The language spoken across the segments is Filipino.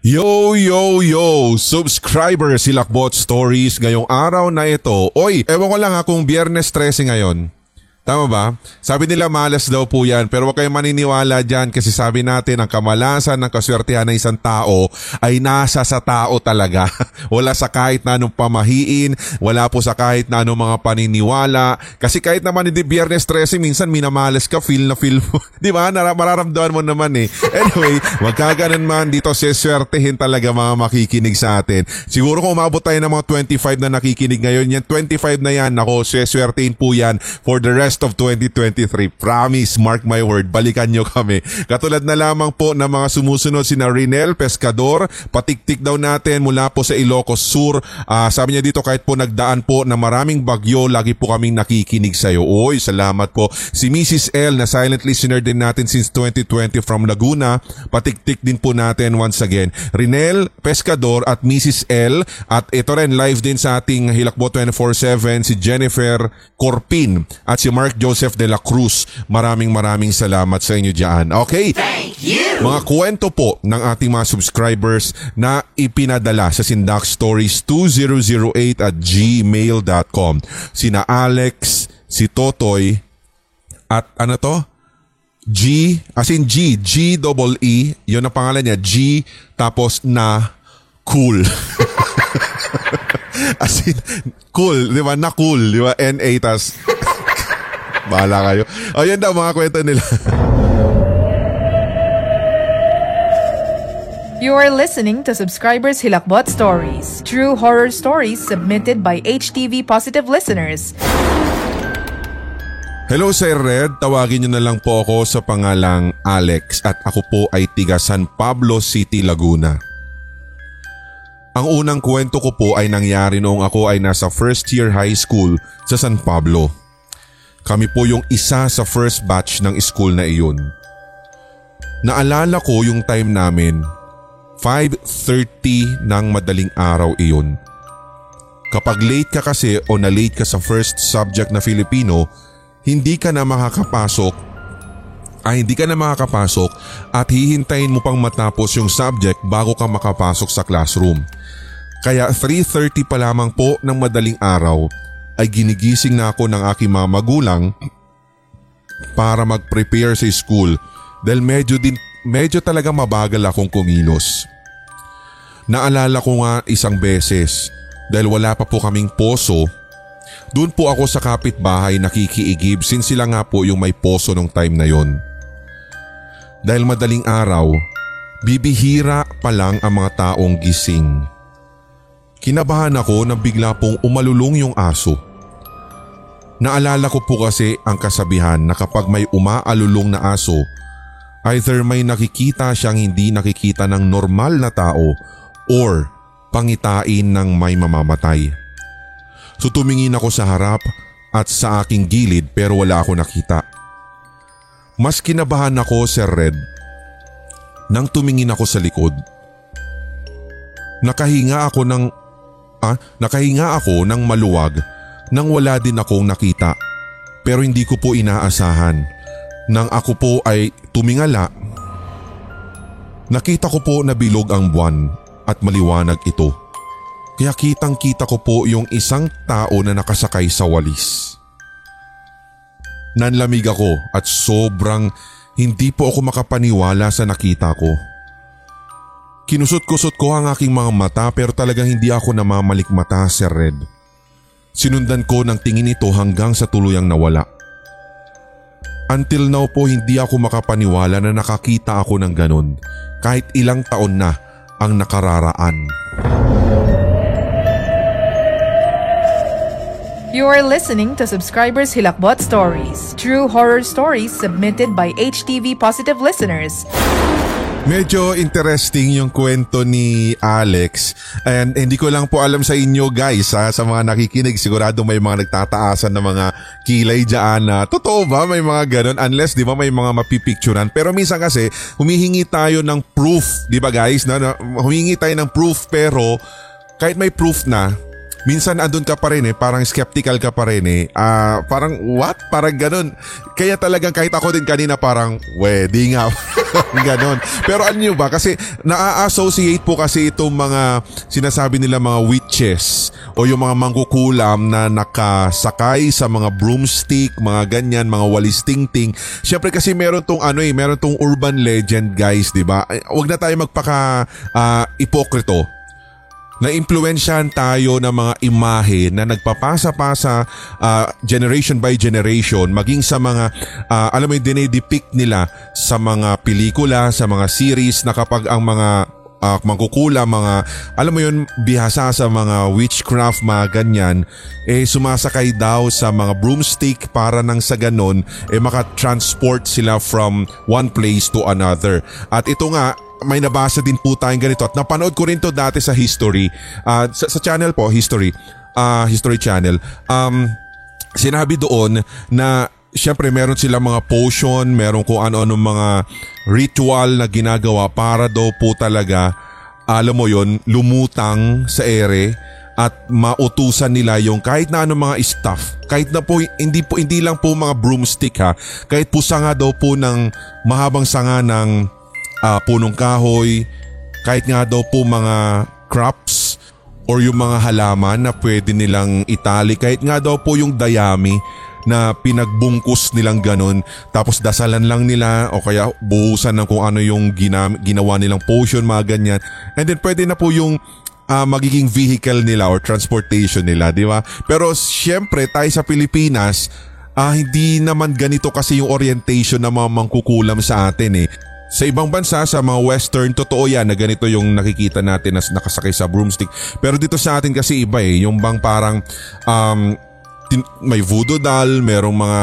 Yo, yo, yo! Subscriber si Lakbot Stories ngayong araw na ito. Oy, ewan ko lang ha kung biyernes 13 ngayon. Tama ba? Sabi nila malas daw po yan pero huwag kayong maniniwala dyan kasi sabi natin ang kamalasan ng kaswertihan ng isang tao ay nasa sa tao talaga. wala sa kahit na anong pamahiin, wala po sa kahit na anong mga paniniwala. Kasi kahit naman hindi biyernes 13, minsan minamalas ka, feel na feel mo. Di ba? Nar- mararamdaman mo naman eh. Anyway, wag kaganan man dito siswertehin talaga mga makikinig sa atin. Siguro kung umabot tayo ng mga 25 na nakikinig ngayon, yan 25 na yan, ako siswertehin po yan for the rest of 2023. Promise, mark my word, balikan nyo kami. Katulad na lamang po ng mga sumusunod si Rinel Pescador, patiktik daw natin mula po sa Ilocos Sur. Ah, sabi niya dito kahit po nagdaan po na maraming bagyo, lagi po kaming nakikinig sa iyo. Oy, salamat po. Si Mrs. L na silent listener din natin since 2020 from Laguna, patiktik din po natin once again. Rinel Pescador at Mrs. L at ito rin live din sa ating Hilakbo 24/7 si Jennifer Corpin at si Mark Joseph de la Cruz. Maraming maraming salamat sa inyo diyan. Okay? Thank you! Mga kwento po ng ating mga subscribers na ipinadala sa Sindak Stories 2008 at gmail.com. Sina Alex, si Totoy, at ano to? G, as in G, G double E, yun ang pangalan niya, G, tapos na cool. as in, cool, di ba? Na cool, di ba? N-A, tas Bahala kayo. O yan daw mga kwento nila. You are listening to Subscribers Hilakbot Stories, true horror stories submitted by HTV Positive listeners. Hello Sir Red, tawagin niyo na lang po ako sa pangalang Alex at ako po ay tiga San Pablo City, Laguna. Ang unang kwento ko po ay nangyari noong ako ay nasa first year high school sa San Pablo. Kami po yung isa sa first batch ng school na iyon. Naalala ko yung time namin, 5.30 ng madaling araw iyon. Kapag late ka kasi o na-late ka sa first subject na Filipino, hindi ka na makakapasok ay hindi ka na makakapasok at hihintayin mo pang matapos yung subject bago ka makapasok sa classroom. Kaya 3.30 pa lamang po ng madaling araw ay ginigising na ako ng aking mga magulang para mag-prepare sa school dahil medyo, din, medyo talaga mabagal akong kumilos. Naalala ko nga isang beses dahil wala pa po kaming poso doon po ako sa kapitbahay nakikiigib since sila nga po yung may poso nung time na yon. Dahil madaling araw, bibihira pa lang ang mga taong gising. Kinabahan ako na bigla pong umalulong yung aso. Naalala ko po kasi ang kasabihan na kapag may umaalulong na aso, either may nakikita siyang hindi nakikita ng normal na tao or pangitain ng may mamamatay. So tumingin ako sa harap at sa aking gilid pero wala ako nakita. Mas kinabahan ako, Sir Red, nang tumingin ako sa likod. Nakahinga ako ng ah, nakahinga ako ng maluwag nang wala din akong nakita. Pero hindi ko po inaasahan. Nang ako po ay tumingala, nakita ko po na bilog ang buwan at maliwanag ito. Kaya kitang kita ko po yung isang tao na nakasakay sa walis. Nanlamig ako at sobrang hindi po ako makapaniwala sa nakita ko. Kinusot-kusot ko ang aking mga mata pero talagang hindi ako namamalikmata, Sir Red. Sinundan ko ng tingin ito hanggang sa tuluyang nawala. Until now po hindi ako makapaniwala na nakakita ako ng ganun kahit ilang taon na ang nakararaan. You are listening to Subscribers Hilakbot Stories, true horror stories submitted by HTV Positive listeners. Medyo interesting yung kwento ni Alex. And hindi ko lang po alam sa inyo guys ha, sa mga nakikinig sigurado may mga nagtataasan ng mga kilay dyan na totoo ba may mga ganun? Unless di ba may mga mapipicturan pero minsan kasi humihingi tayo ng proof. Di ba guys na, na humingi tayo ng proof pero kahit may proof na minsan andun ka pa rin eh, parang skeptical ka pa rin eh. Ah, parang what? Parang ganun. Kaya talagang kahit ako din kanina parang, wedding nga. ganun. Pero ano nyo ba? Kasi na-associate po kasi itong mga sinasabi nila mga witches o yung mga mangkukulam na nakasakay sa mga broomstick, mga ganyan, mga walis ting-ting. Siyempre kasi meron tong ano eh, meron tong urban legend guys, di ba? Huwag na tayo magpaka uh, ipokrito na-impluensyahan tayo ng mga imahe na nagpapasa-pasa uh, generation by generation maging sa mga uh, alam mo yung dinedepict nila sa mga pelikula, sa mga series na kapag ang mga uh, mangkukula, mga alam mo yun, bihasa sa mga witchcraft, mga ganyan, eh sumasakay daw sa mga broomstick para nang sa ganon, eh makatransport sila from one place to another. At ito nga, may nabasa din po tayong ganito at napanood ko rin to dati sa history uh, sa, sa channel po history uh, history channel um sinabi doon na syempre meron sila mga potion, meron kung ano-ano mga ritual na ginagawa para daw po talaga alam mo yon lumutang sa ere at mautusan nila yung kahit na ano mga staff. Kahit na po hindi po hindi lang po mga broomstick ha. Kahit po sanga daw po ng mahabang sanga ng uh, punong kahoy, kahit nga daw po mga crops or yung mga halaman na pwede nilang itali, kahit nga daw po yung dayami na pinagbungkus nilang ganun tapos dasalan lang nila o kaya buhusan ng kung ano yung gina, ginawa nilang potion mga ganyan. And then pwede na po yung uh, magiging vehicle nila or transportation nila di ba? Pero syempre tayo sa Pilipinas uh, hindi naman ganito kasi yung orientation na mga mangkukulam sa atin eh sa ibang bansa, sa mga western, totoo yan na ganito yung nakikita natin na nakasakay sa broomstick. Pero dito sa atin kasi iba eh, yung bang parang um, may voodoo doll, merong mga,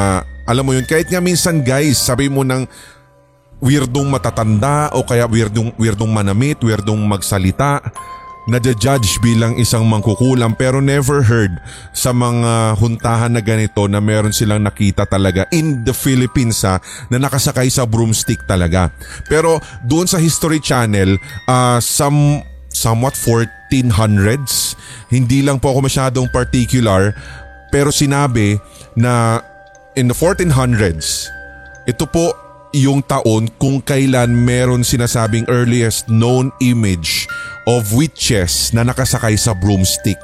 alam mo yun, kahit nga minsan guys, sabi mo ng weirdong matatanda o kaya weirdong, weirdong manamit, weirdong magsalita, nadja-judge bilang isang mangkukulam pero never heard sa mga huntahan na ganito na meron silang nakita talaga in the Philippines ha, na nakasakay sa broomstick talaga. Pero doon sa History Channel, uh, some, somewhat 1400s, hindi lang po ako masyadong particular pero sinabi na in the 1400s, ito po yung taon kung kailan meron sinasabing earliest known image of witches na nakasakay sa broomstick.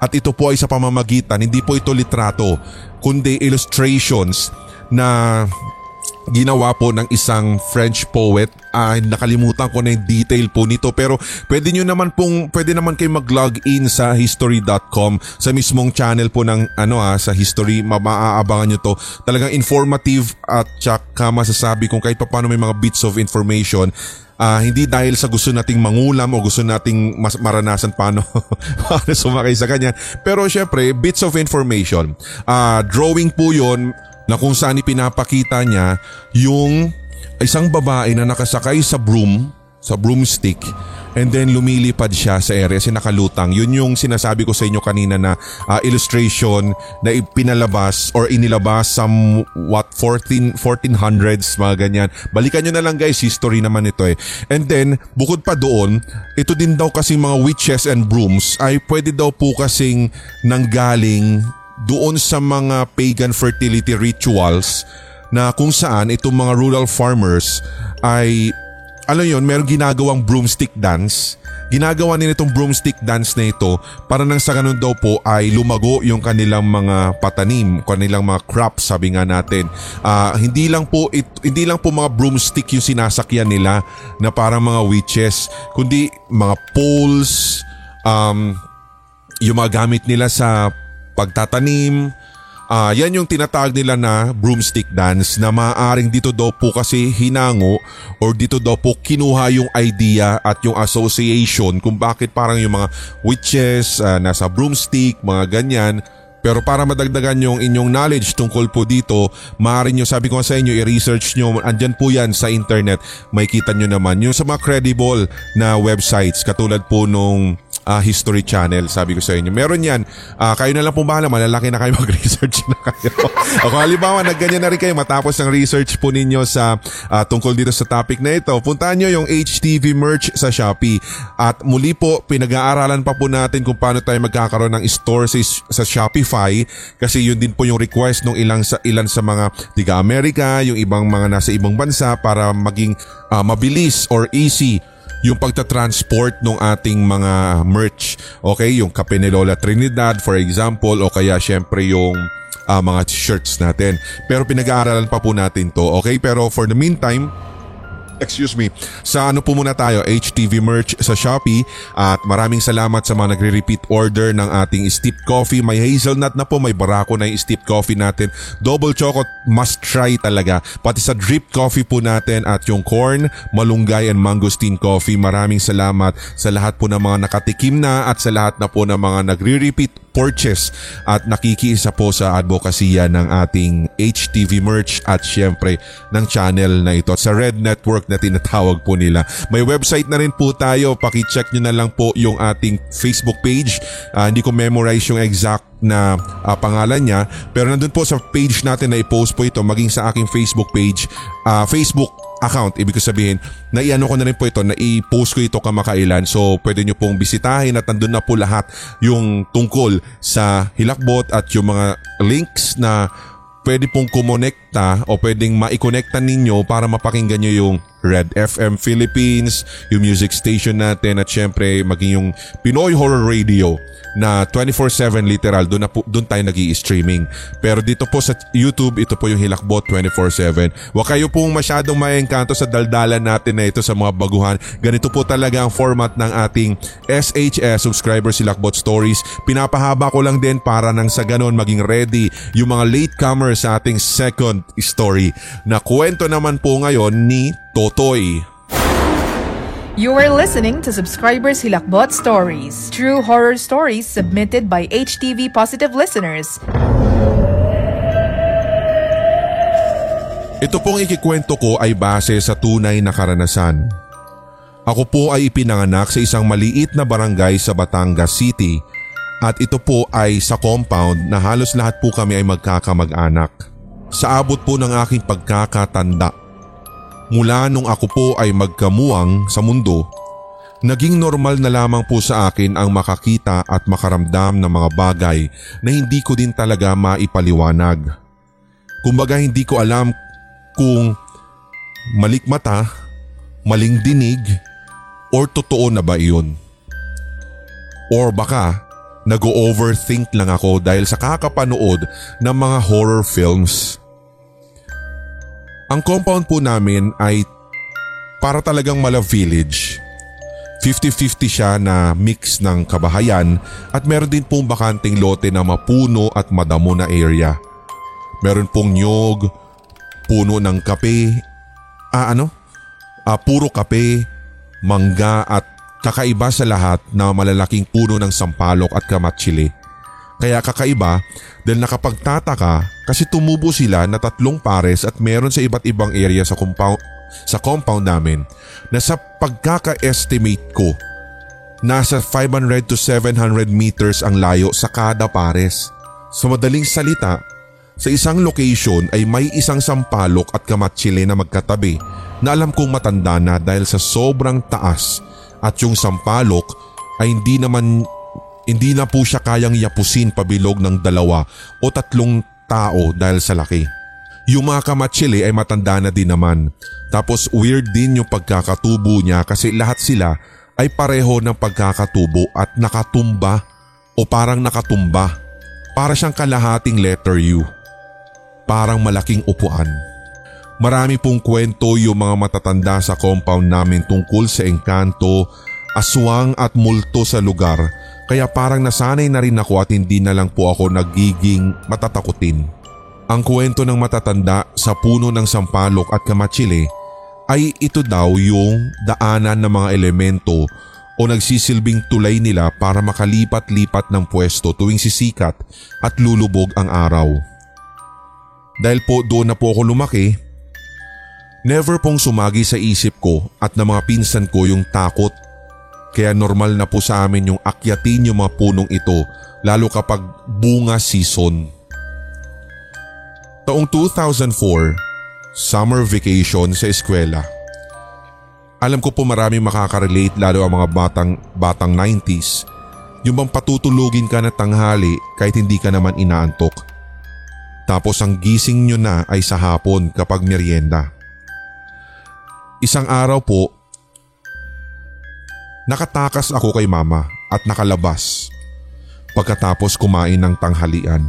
At ito po ay sa pamamagitan, hindi po ito litrato, kundi illustrations na ginawa po ng isang French poet. Ah, nakalimutan ko na yung detail po nito pero pwede nyo naman pong pwede naman kayo mag-log in sa history.com sa mismong channel po ng ano ah, sa history maaabangan nyo to. Talagang informative at tsaka masasabi kung kahit paano may mga bits of information Uh, hindi dahil sa gusto nating mangulam o gusto nating mas maranasan paano, paano sumakay sa kanya. Pero syempre, bits of information. Uh, drawing po yon na kung saan ipinapakita niya yung isang babae na nakasakay sa broom, sa broomstick and then lumilipad siya sa area si nakalutang. Yun yung sinasabi ko sa inyo kanina na uh, illustration na ipinalabas or inilabas sa what 14 1400s mga ganyan. Balikan nyo na lang guys, history naman ito eh. And then bukod pa doon, ito din daw kasi mga witches and brooms ay pwede daw po kasing nanggaling doon sa mga pagan fertility rituals na kung saan itong mga rural farmers ay alam yon meron ginagawang broomstick dance. Ginagawa nila itong broomstick dance na ito para nang sa ganun daw po ay lumago yung kanilang mga patanim, kanilang mga crops sabi nga natin. Uh, hindi lang po it, hindi lang po mga broomstick yung sinasakyan nila na parang mga witches, kundi mga poles, um, yung mga gamit nila sa pagtatanim. Uh, yan yung tinatawag nila na broomstick dance na maaaring dito daw po kasi hinango or dito daw po kinuha yung idea at yung association kung bakit parang yung mga witches uh, nasa broomstick, mga ganyan. Pero para madagdagan yung inyong knowledge tungkol po dito, maaari nyo, sabi ko sa inyo, i-research nyo, andyan po yan sa internet, may kita nyo naman. Yung sa mga credible na websites, katulad po nung ah, history channel. Sabi ko sa inyo. Meron yan. Ah, kayo na lang po bahala. Malalaki na kayo mag-research na kayo. o kung halimbawa, nagganyan na rin kayo matapos ng research po ninyo sa ah, tungkol dito sa topic na ito, puntahan nyo yung HTV merch sa Shopee. At muli po, pinag-aaralan pa po natin kung paano tayo magkakaroon ng store sa, sa Shopify kasi yun din po yung request ng ilang sa ilan sa mga tiga Amerika, yung ibang mga nasa ibang bansa para maging ah, mabilis or easy yung pagta-transport ng ating mga merch. Okay, yung kape ni Lola Trinidad for example o kaya syempre yung ah, mga shirts natin. Pero pinag-aaralan pa po natin to. Okay, pero for the meantime, excuse me, sa ano po muna tayo, HTV merch sa Shopee at maraming salamat sa mga nagre-repeat order ng ating steeped coffee. May hazelnut na po, may barako na yung steeped coffee natin. Double chocolate must try talaga. Pati sa drip coffee po natin at yung corn, malunggay and mangosteen coffee. Maraming salamat sa lahat po ng mga nakatikim na at sa lahat na po ng mga nagre-repeat purchase at nakikiisa po sa advokasya ng ating HTV merch at syempre ng channel na ito sa Red Network na tinatawag po nila. May website na rin po tayo, paki-check nyo na lang po yung ating Facebook page. Ah, hindi ko memorize yung exact na ah, pangalan niya pero nandun po sa page natin na i-post po ito maging sa aking Facebook page, ah, Facebook account. Ibig ko sabihin, na iano ko na rin po ito, na i-post ko ito kamakailan. So pwede nyo pong bisitahin at nandun na po lahat yung tungkol sa Hilakbot at yung mga links na pwede pong kumonekta o pwedeng maikonekta ninyo para mapakinggan nyo yung Red FM Philippines, yung music station natin at syempre maging yung Pinoy Horror Radio na 24-7 literal, doon, na po, doon tayo nag streaming Pero dito po sa YouTube, ito po yung Hilakbot 24-7. Huwag kayo pong masyadong maengkanto sa daldalan natin na ito sa mga baguhan. Ganito po talaga ang format ng ating SHS Subscriber Hilakbot Stories. Pinapahaba ko lang din para nang sa ganon maging ready yung mga latecomers sa ating second story na kwento naman po ngayon ni Totoy. You are listening to Subscribers Hilakbot Stories, true horror stories submitted by HTV Positive listeners. Ito pong ikikwento ko ay base sa tunay na karanasan. Ako po ay ipinanganak sa isang maliit na barangay sa Batangas City at ito po ay sa compound na halos lahat po kami ay magkakamag-anak. Sa abot po ng aking pagkakatanda Mula nung ako po ay magkamuang sa mundo, naging normal na lamang po sa akin ang makakita at makaramdam ng mga bagay na hindi ko din talaga maipaliwanag. Kumbaga hindi ko alam kung malikmata, maling dinig, or totoo na ba iyon. Or baka nag-overthink lang ako dahil sa kakapanood ng mga horror films. Ang compound po namin ay para talagang mala village. 50-50 siya na mix ng kabahayan at meron din pong bakanting lote na mapuno at madamo na area. Meron pong nyog, puno ng kape, ah ano? Ah, puro kape, mangga at kakaiba sa lahat na malalaking puno ng sampalok at kamatsili. Kaya kakaiba dahil nakapagtataka kasi tumubo sila na tatlong pares at meron sa iba't ibang area sa compound, sa compound namin na sa pagkaka-estimate ko nasa 500 to 700 meters ang layo sa kada pares. Sa madaling salita, sa isang location ay may isang sampalok at kamatsile na magkatabi na alam kong matanda na dahil sa sobrang taas at yung sampalok ay hindi naman hindi na po siya kayang yapusin pabilog ng dalawa o tatlong tao dahil sa laki. Yung mga kamatsili ay matanda na din naman. Tapos weird din yung pagkakatubo niya kasi lahat sila ay pareho ng pagkakatubo at nakatumba o parang nakatumba. Para siyang kalahating letter U. Parang malaking upuan. Marami pong kwento yung mga matatanda sa compound namin tungkol sa engkanto, aswang at multo sa lugar kaya parang nasanay na rin ako at hindi na lang po ako nagiging matatakutin. Ang kwento ng matatanda sa puno ng sampalok at kamatsili ay ito daw yung daanan ng mga elemento o nagsisilbing tulay nila para makalipat-lipat ng pwesto tuwing sisikat at lulubog ang araw. Dahil po doon na po ako lumaki, never pong sumagi sa isip ko at ng mga pinsan ko yung takot Kaya normal na po sa amin yung akyatin yung mga punong ito lalo kapag bunga season. Taong 2004, summer vacation sa eskwela. Alam ko po marami makaka-relate lalo ang mga batang, batang 90s. Yung bang patutulugin ka na tanghali kahit hindi ka naman inaantok. Tapos ang gising nyo na ay sa hapon kapag merienda. Isang araw po, nakatakas ako kay mama at nakalabas pagkatapos kumain ng tanghalian.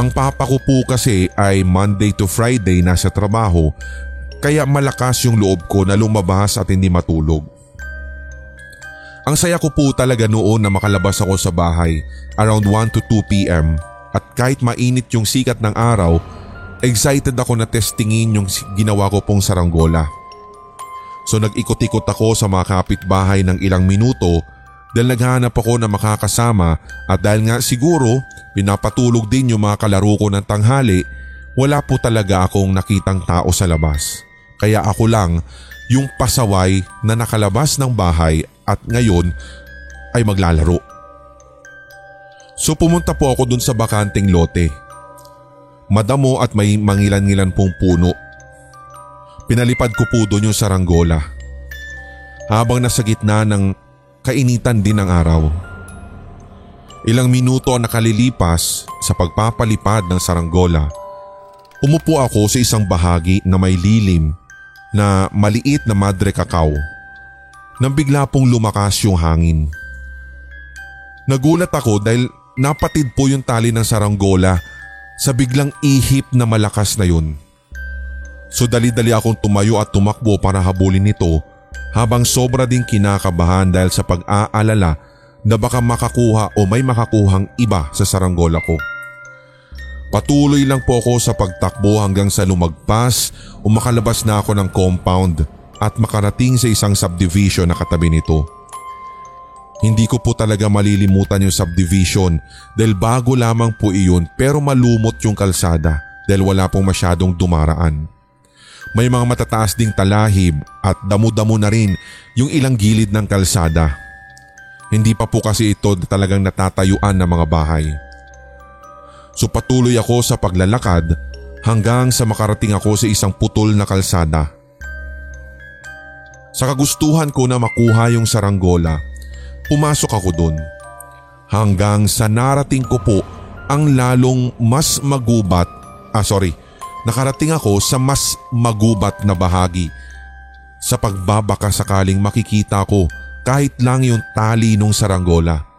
Ang papa ko po kasi ay Monday to Friday nasa trabaho kaya malakas yung loob ko na lumabas at hindi matulog. Ang saya ko po talaga noon na makalabas ako sa bahay around 1 to 2 p.m. at kahit mainit yung sikat ng araw, excited ako na testingin yung ginawa ko pong saranggola. So nag-ikot-ikot ako sa mga kapitbahay ng ilang minuto dahil naghahanap ako na makakasama at dahil nga siguro pinapatulog din yung mga kalaro ko ng tanghali, wala po talaga akong nakitang tao sa labas. Kaya ako lang yung pasaway na nakalabas ng bahay at ngayon ay maglalaro. So pumunta po ako dun sa bakanting lote. Madamo at may mangilan-ngilan pong puno. Pinalipad ko po doon yung saranggola. Habang nasa gitna ng kainitan din ng araw. Ilang minuto ang nakalilipas sa pagpapalipad ng saranggola. Umupo ako sa isang bahagi na may lilim na maliit na madre kakao nang bigla pong lumakas yung hangin. Nagulat ako dahil napatid po yung tali ng saranggola sa biglang ihip na malakas na yun. So dali-dali akong tumayo at tumakbo para habulin ito habang sobra ding kinakabahan dahil sa pag-aalala na baka makakuha o may makakuhang iba sa saranggola ko. Patuloy lang po ako sa pagtakbo hanggang sa lumagpas o makalabas na ako ng compound at makarating sa isang subdivision na katabi nito. Hindi ko po talaga malilimutan yung subdivision dahil bago lamang po iyon pero malumot yung kalsada dahil wala pong masyadong dumaraan. May mga matataas ding talahib at damo-damo na rin yung ilang gilid ng kalsada. Hindi pa po kasi ito talagang natatayuan ng mga bahay. So patuloy ako sa paglalakad hanggang sa makarating ako sa isang putol na kalsada. Sa kagustuhan ko na makuha yung saranggola, pumasok ako doon. Hanggang sa narating ko po ang lalong mas magubat, ah sorry, nakarating ako sa mas magubat na bahagi. Sa pagbabaka sakaling makikita ko kahit lang yung tali nung saranggola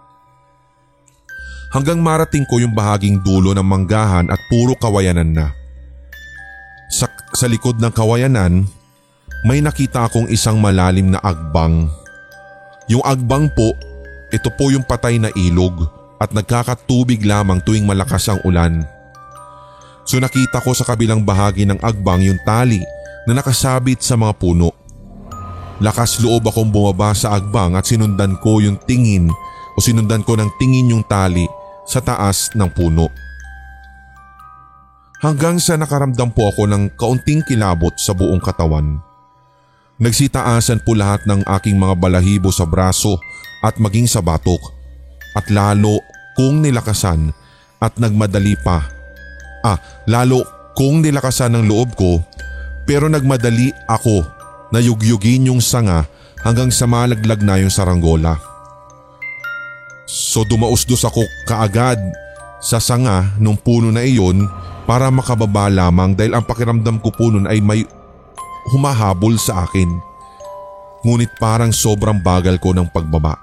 hanggang marating ko yung bahaging dulo ng manggahan at puro kawayanan na. Sa, sa likod ng kawayanan, may nakita akong isang malalim na agbang. Yung agbang po, ito po yung patay na ilog at nagkakatubig lamang tuwing malakas ang ulan. So nakita ko sa kabilang bahagi ng agbang yung tali na nakasabit sa mga puno. Lakas loob akong bumaba sa agbang at sinundan ko yung tingin o sinundan ko ng tingin yung tali sa taas ng puno. Hanggang sa nakaramdam po ako ng kaunting kilabot sa buong katawan. Nagsitaasan po lahat ng aking mga balahibo sa braso at maging sa batok at lalo kung nilakasan at nagmadali pa. Ah, lalo kung nilakasan ng loob ko pero nagmadali ako na yugyugin yung sanga hanggang sa malaglag na yung saranggola. So dumausdos ako kaagad sa sanga ng puno na iyon para makababa lamang dahil ang pakiramdam ko po nun ay may humahabol sa akin. Ngunit parang sobrang bagal ko ng pagbaba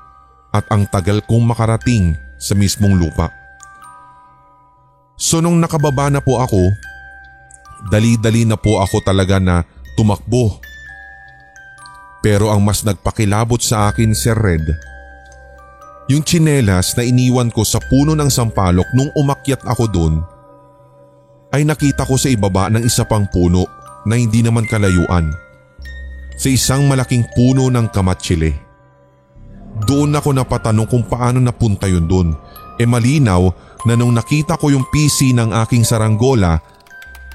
at ang tagal kong makarating sa mismong lupa. So nung nakababa na po ako, dali-dali na po ako talaga na tumakbo. Pero ang mas nagpakilabot sa akin Sir Red yung tsinelas na iniwan ko sa puno ng sampalok nung umakyat ako doon ay nakita ko sa ibaba ng isa pang puno na hindi naman kalayuan. Sa isang malaking puno ng kamatsile. Doon ako napatanong kung paano napunta yun doon. E malinaw na nung nakita ko yung PC ng aking saranggola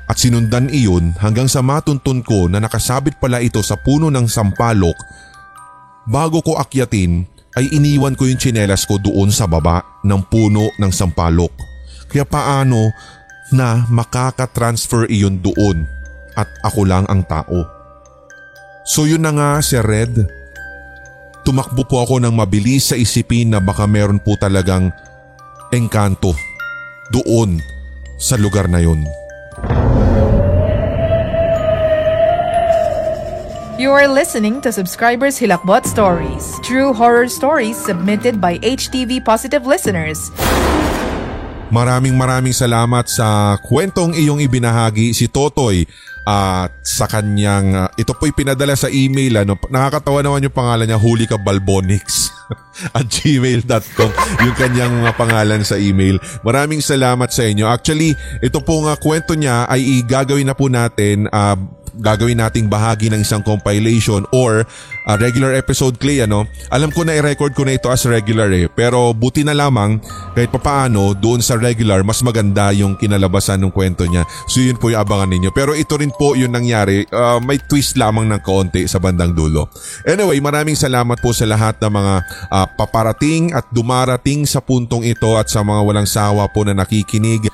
at sinundan iyon hanggang sa matuntun ko na nakasabit pala ito sa puno ng sampalok bago ko akyatin ay iniwan ko yung tsinelas ko doon sa baba ng puno ng sampalok. Kaya paano na makaka-transfer iyon doon at ako lang ang tao. So yun na nga si Red. Tumakbo po ako ng mabilis sa isipin na baka meron po talagang engkanto doon sa lugar na yun. You are listening to Subscribers Hilakbot Stories, true horror stories submitted by HTV Positive listeners. Maraming maraming salamat sa kwentong iyong ibinahagi si Totoy at sa kanyang uh, ito po'y pinadala sa email ano. Nakakatawa naman yung pangalan niya Huli ka Balbonix at gmail.com yung kanyang mga pangalan sa email. Maraming salamat sa inyo. Actually ito pong uh, kwento niya ay igagawin na po natin uh, gagawin nating bahagi ng isang compilation or a regular episode Clay ano. Alam ko na i-record ko na ito as regular eh pero buti na lamang kahit papaano doon sa regular mas maganda yung kinalabasan ng kwento niya. So yun po yung abangan ninyo. Pero ito rin po yung nangyari uh, may twist lamang ng kaunti sa bandang dulo. Anyway maraming salamat po sa lahat ng mga uh, paparating at dumarating sa puntong ito at sa mga walang sawa po na nakikinig.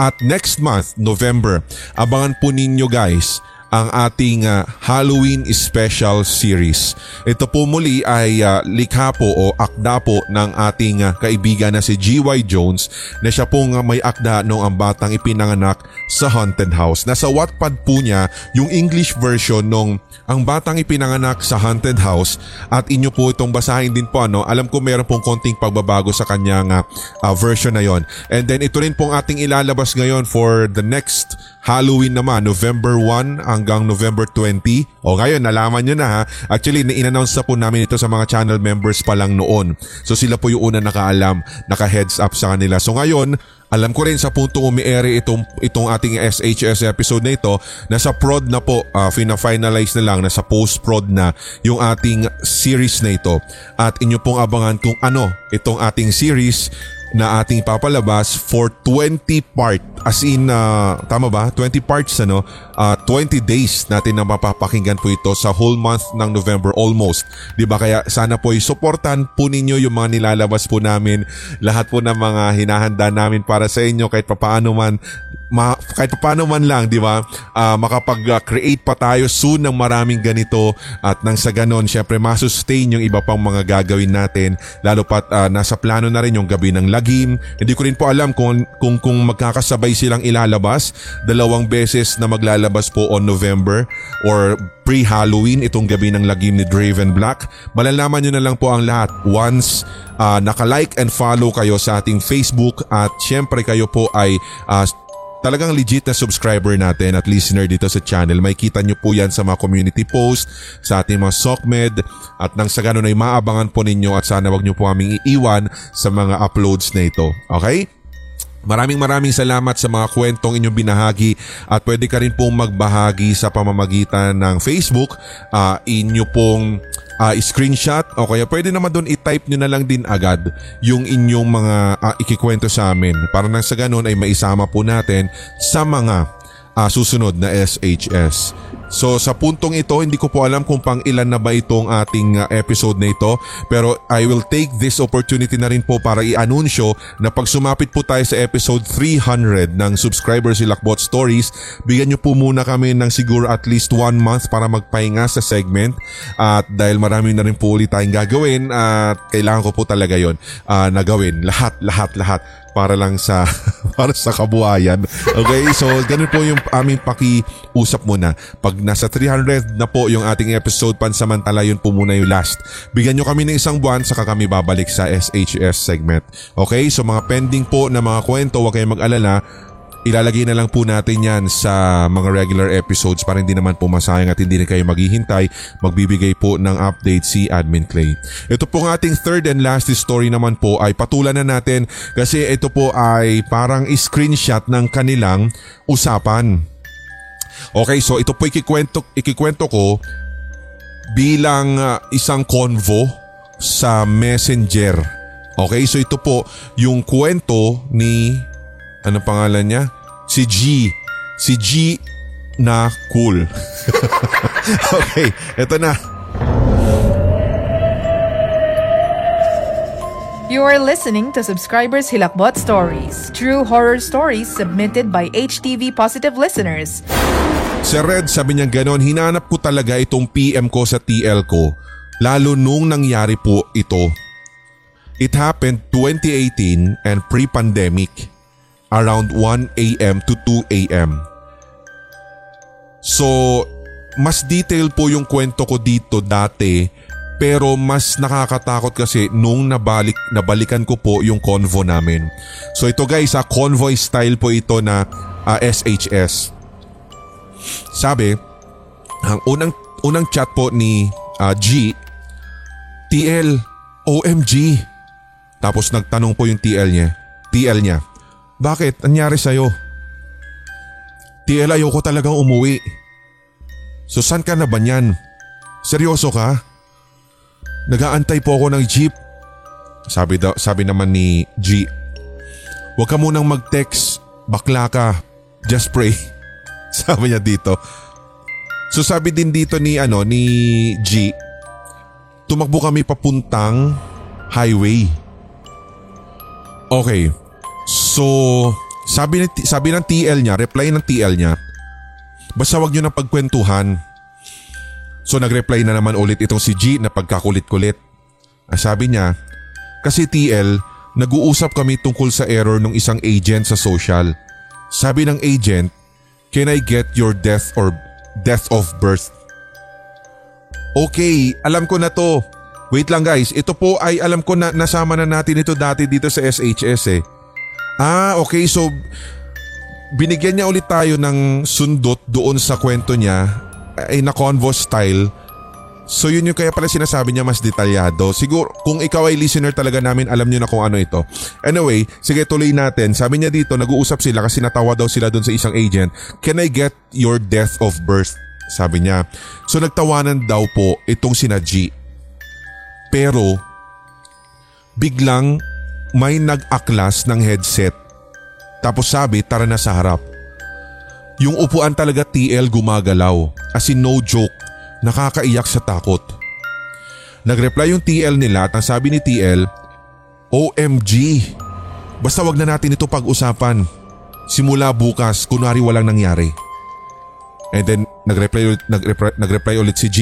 At next month, November, abangan po ninyo guys ang ating uh, Halloween Special Series. Ito po muli ay uh, likha po o akda po ng ating uh, kaibigan na si G.Y. Jones na siya pong uh, may akda noong ang batang ipinanganak sa Haunted House. Nasa Wattpad po niya yung English version nung ang batang ipinanganak sa Haunted House at inyo po itong basahin din po ano. Alam ko meron pong konting pagbabago sa kanyang uh, uh, version na yon. And then ito rin pong ating ilalabas ngayon for the next Halloween naman, November 1 hanggang November 20. O ngayon, nalaman nyo na ha. Actually, in-announce na po namin ito sa mga channel members pa lang noon. So sila po yung una nakaalam, naka-heads up sa kanila. So ngayon, alam ko rin sa puntong umiere itong, itong ating SHS episode na ito, nasa prod na po, uh, fina-finalize na lang, nasa post-prod na yung ating series na ito. At inyo pong abangan kung ano itong ating series na ating papalabas for 20 part as in uh, tama ba? 20 parts ano? Uh, 20 days natin na mapapakinggan po ito sa whole month ng November almost. 'di ba? Kaya sana po i-supportan po ninyo yung mga nilalabas po namin lahat po ng mga hinahanda namin para sa inyo kahit papaano man ma, kahit paano man lang, di ba, uh, makapag-create pa tayo soon ng maraming ganito. At nang sa ganon, syempre masustain yung iba pang mga gagawin natin. Lalo pat uh, nasa plano na rin yung gabi ng lagim. Hindi ko rin po alam kung, kung, kung magkakasabay silang ilalabas. Dalawang beses na maglalabas po on November or pre-Halloween itong gabi ng lagim ni Draven Black. Malalaman nyo na lang po ang lahat once uh, naka-like and follow kayo sa ating Facebook. At syempre kayo po ay uh, talagang legit na subscriber natin at listener dito sa channel. May kita nyo po yan sa mga community post, sa ating mga SOCMED at nang sa ganun ay maabangan po ninyo at sana wag nyo po aming iiwan sa mga uploads na ito. Okay? Maraming maraming salamat sa mga kwentong inyong binahagi at pwede ka rin pong magbahagi sa pamamagitan ng Facebook. Uh, inyo pong uh, screenshot o kaya pwede naman doon i-type nyo na lang din agad yung inyong mga uh, ikikwento sa amin para nang sa ganun ay maisama po natin sa mga uh, susunod na SHS. So sa puntong ito, hindi ko po alam kung pang ilan na ba itong ating uh, episode na ito pero I will take this opportunity na rin po para i-anunsyo na pag sumapit po tayo sa episode 300 ng Subscribers Ilakbot Stories, bigyan nyo po muna kami ng siguro at least one month para magpahinga sa segment. At dahil marami na rin po ulit tayong gagawin at kailangan ko po talaga yon uh, na gawin. Lahat, lahat, lahat para lang sa para sa kabuhayan. Okay, so ganun po yung aming pakiusap muna. Pag nasa 300 na po yung ating episode pansamantala yun po muna yung last. Bigyan nyo kami ng isang buwan saka kami babalik sa SHS segment. Okay, so mga pending po na mga kwento, huwag kayong mag-alala Ilalagay na lang po natin yan sa mga regular episodes para hindi naman po masayang at hindi na kayo maghihintay. Magbibigay po ng update si Admin Clay. Ito pong ating third and last story naman po ay patulan na natin kasi ito po ay parang screenshot ng kanilang usapan. Okay, so ito po ikikwento, ikikwento ko bilang uh, isang convo sa messenger. Okay, so ito po yung kwento ni ano pangalan niya? Si G. Si G na cool. okay, eto na. You are listening to Subscribers Hilakbot Stories, true horror stories submitted by HTV Positive listeners. Si Red sabi niya ganon, hinanap ko talaga itong PM ko sa TL ko, lalo nung nangyari po ito. It happened 2018 and pre-pandemic, around 1 a.m. to 2 a.m. So, mas detail po yung kwento ko dito dati pero mas nakakatakot kasi nung nabalik, nabalikan ko po yung convo namin. So ito guys, ha, convoy style po ito na uh, SHS. Sabi, ang unang, unang chat po ni uh, G, TL, OMG. Tapos nagtanong po yung TL niya. TL niya, bakit? Anyari sa'yo? TL, ayoko talagang umuwi. So saan ka na ba niyan? Seryoso ka? Nagaantay po ako ng jeep. Sabi, daw, sabi naman ni G. Huwag ka munang mag-text. Bakla ka. Just pray. sabi niya dito. So sabi din dito ni ano ni G. Tumakbo kami papuntang highway. Okay. So sabi, ni, sabi ng TL niya, reply ng TL niya, basta wag niyo na pagkwentuhan. So nagreply na naman ulit itong si G na pagkakulit-kulit. Sabi niya, kasi TL, nag-uusap kami tungkol sa error ng isang agent sa social. Sabi ng agent, can I get your death or death of birth? Okay, alam ko na to. Wait lang guys, ito po ay alam ko na nasama na natin ito dati dito sa SHS eh. Ah, okay so binigyan niya ulit tayo ng sundot doon sa kwento niya ay na convo style. So yun yung kaya pala sinasabi niya mas detalyado. Siguro kung ikaw ay listener talaga namin alam niyo na kung ano ito. Anyway, sige tuloy natin. Sabi niya dito nag-uusap sila kasi natawa daw sila doon sa isang agent. Can I get your death of birth? Sabi niya. So nagtawanan daw po itong sina G. Pero biglang may nag-aklas ng headset. Tapos sabi tara na sa harap. Yung upuan talaga TL gumagalaw. As in no joke, nakakaiyak sa takot. Nagreply yung TL nila at ang sabi ni TL, OMG, basta wag na natin ito pag-usapan. Simula bukas, kunwari walang nangyari. And then nagreply, nagreply, nagreply ulit si G.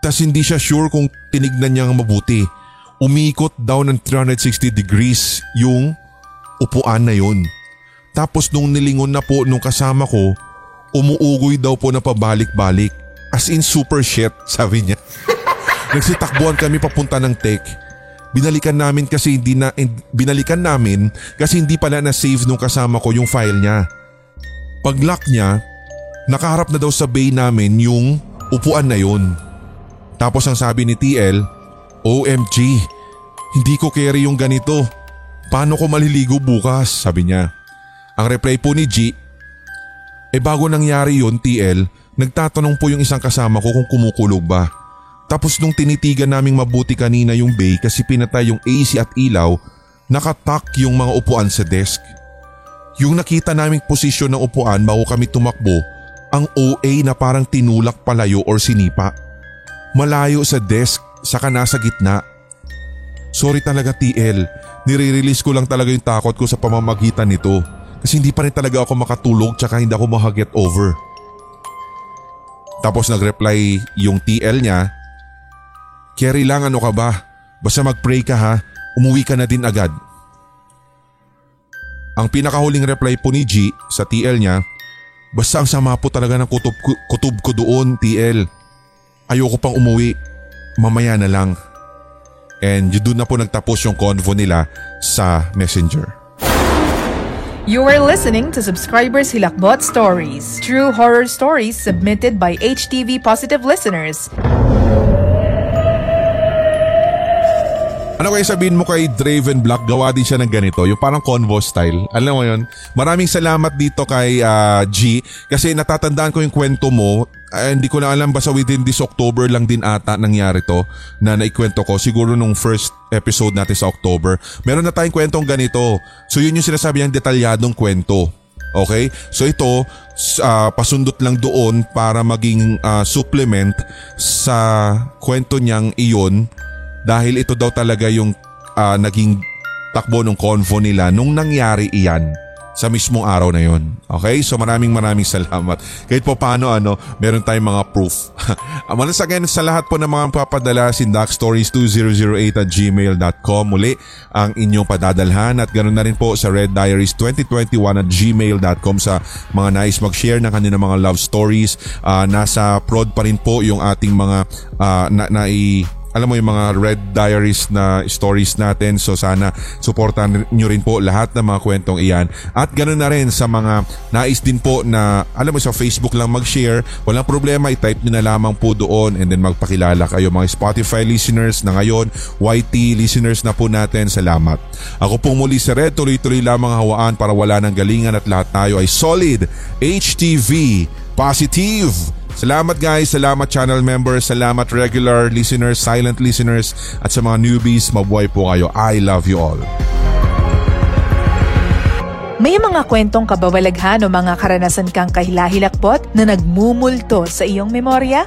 Tas hindi siya sure kung tinignan niya mabuti. Umikot daw ng 360 degrees yung upuan na yun. Tapos nung nilingon na po nung kasama ko, umuugoy daw po na pabalik-balik. As in super shit, sabi niya. Nagsitakbuhan kami papunta ng tech. Binalikan namin kasi hindi na binalikan namin kasi hindi pala na save nung kasama ko yung file niya. Pag-lock niya, nakaharap na daw sa bay namin yung upuan na yun. Tapos ang sabi ni TL, OMG, hindi ko carry yung ganito. Paano ko maliligo bukas? Sabi niya. Ang reply po ni G, eh bago nangyari yon TL, nagtatanong po yung isang kasama ko kung kumukulog ba. Tapos nung tinitigan naming mabuti kanina yung bay kasi pinatay yung AC at ilaw, nakatak yung mga upuan sa desk. Yung nakita naming posisyon ng upuan bago kami tumakbo, ang OA na parang tinulak palayo or sinipa. Malayo sa desk, saka nasa gitna. Sorry talaga TL, nire-release ko lang talaga yung takot ko sa pamamagitan nito. Kasi hindi pa rin talaga ako makatulog tsaka hindi ako makaget over. Tapos nagreply yung TL niya, Carry lang ano ka ba? Basta magpray ka ha, umuwi ka na din agad. Ang pinakahuling reply po ni G sa TL niya, Basta ang sama po talaga ng kutob, kutob ko doon TL. Ayoko pang umuwi, mamaya na lang. And doon na po nagtapos yung convo nila sa messenger. You are listening to Subscribers Hilakbot Stories, true horror stories submitted by HTV Positive listeners. Ano kaya sabihin mo kay Draven Black, gawa din siya ng ganito, yung parang convo style. Alam mo yun? Maraming salamat dito kay uh, G kasi natatandaan ko yung kwento mo. Uh, hindi ko na alam basta within this October lang din ata nangyari to na naikwento ko. Siguro nung first episode natin sa October. Meron na tayong kwentong ganito. So yun yung sinasabi niyang detalyadong kwento. Okay? So ito, uh, pasundot lang doon para maging uh, supplement sa kwento niyang iyon dahil ito daw talaga yung ah, naging takbo ng convo nila nung nangyari iyan sa mismong araw na yon. Okay? So maraming maraming salamat. Kahit po paano ano, meron tayong mga proof. Once again sa lahat po ng mga papadala sindakstories2008 at gmail.com muli ang inyong padadalhan at ganoon na rin po sa Red Diaries 2021 at gmail.com sa mga nais mag-share ng kanilang mga love stories. Ah, nasa prod pa rin po yung ating mga ah, na, na i- alam mo yung mga Red Diaries na stories natin. So sana supportan nyo rin po lahat ng mga kwentong iyan. At ganoon na rin sa mga nais din po na alam mo sa Facebook lang mag-share. Walang problema, i-type nyo na lamang po doon and then magpakilala kayo mga Spotify listeners na ngayon, YT listeners na po natin. Salamat. Ako pong muli si Red, tuloy-tuloy lamang hawaan para wala ng galingan at lahat tayo ay solid, HTV, positive. Salamat guys, salamat channel members, salamat regular listeners, silent listeners at sa mga newbies, mabuhay po kayo. I love you all. May mga kwentong kabawalaghan o mga karanasan kang kahilahilakbot na nagmumulto sa iyong memorya?